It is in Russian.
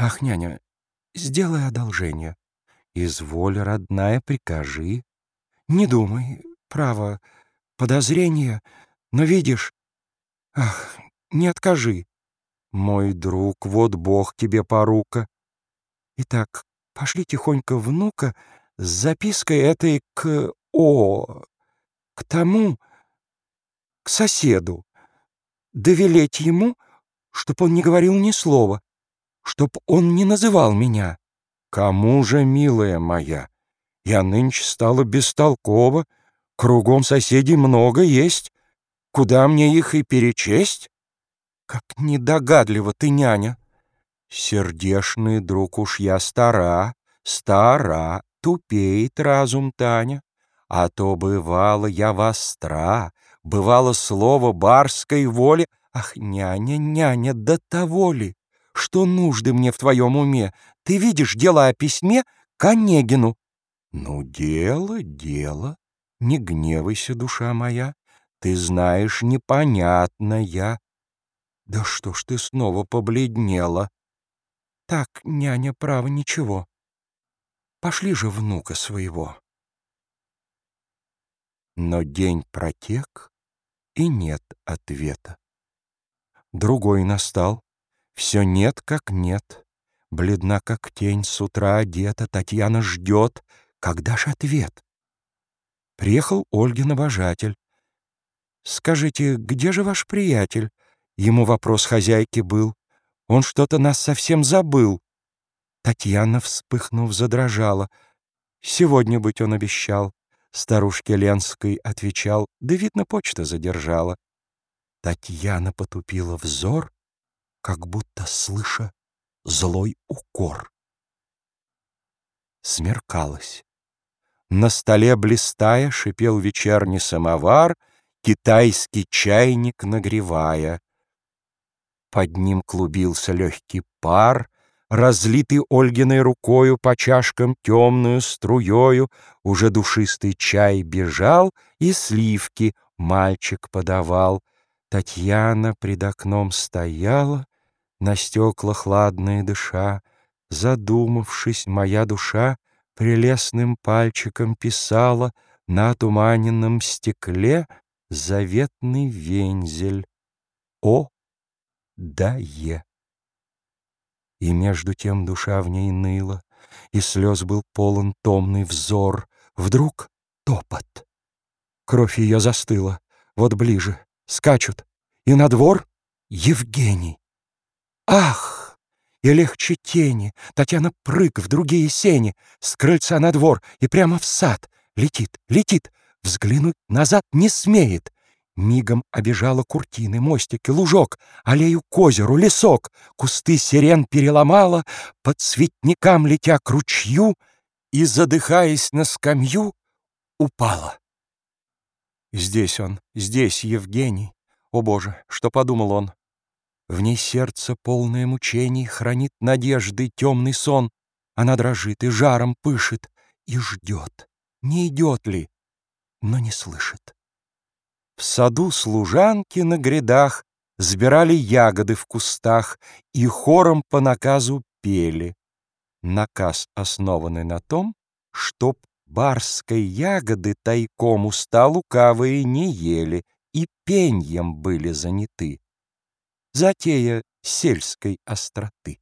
Ах, няня, сделай одолжение. Изволь, родная, прикажи. Не думай, право, подозрение, но видишь... Ах, не откажи. Мой друг, вот Бог тебе порука. Итак, пошли тихонько внука с запиской этой к... О, к тому, к соседу. Довелеть ему, чтоб он не говорил ни слова, чтоб он не называл меня. Кому же, милая моя? Я нынче стала бестолкова, кругом соседей много есть. Куда мне их и перечесть? Как недогадлива ты, няня! Сердешный друг уж я стара, стара, тупеет разум Таня. А то бывало я востра, бывало слово барской воли. Ах, няня, няня, до того ли? Что нужды мне в твоем уме? Ты видишь дело о письме к Онегину. Ну, дело, дело. Не гневайся, душа моя. Ты знаешь, непонятно я. Да что ж ты снова побледнела? Так, няня, право, ничего. Пошли же внука своего. Но день протек, и нет ответа. Другой настал. Все нет, как нет. Бледна, как тень, с утра одета, Татьяна ждет. Когда ж ответ? Приехал Ольгин обожатель. «Скажите, где же ваш приятель?» Ему вопрос хозяйки был. «Он что-то нас совсем забыл». Татьяна, вспыхнув, задрожала. «Сегодня быть он обещал». Старушке Ленской отвечал, да, видно, почта задержала. Татьяна потупила взор, как будто слыша злой укор. Смеркалось. На столе блистая шипел вечерний самовар, китайский чайник нагревая. Под ним клубился легкий пар, разлитый Ольгиной рукою по чашкам темную струёю, уже душистый чай бежал, и сливки мальчик подавал — Татьяна пред окном стояла, На стекла хладные дыша, Задумавшись, моя душа Прелестным пальчиком писала На туманенном стекле Заветный вензель О да Е. И между тем душа в ней ныла, И слез был полон томный взор. Вдруг топот. Кровь ее застыла, вот ближе — скачут, и на двор Евгений. Ах! И легче тени, Татьяна прыг в другие сени, С крыльца на двор и прямо в сад. Летит, летит, взглянуть назад не смеет. Мигом обежала куртины, мостики, лужок, Аллею к озеру, лесок, Кусты сирен переломала, Под цветникам летя к ручью И, задыхаясь на скамью, упала. Здесь он, здесь Евгений. О, Боже, что подумал он? В ней сердце, полное мучений, Хранит надежды темный сон. Она дрожит и жаром пышет, И ждет, не идет ли, но не слышит. В саду служанки на грядах Сбирали ягоды в кустах И хором по наказу пели. Наказ, основанный на том, чтоб Барской ягоды тайком уста лукавые не ели И пеньем были заняты. Затея сельской остроты.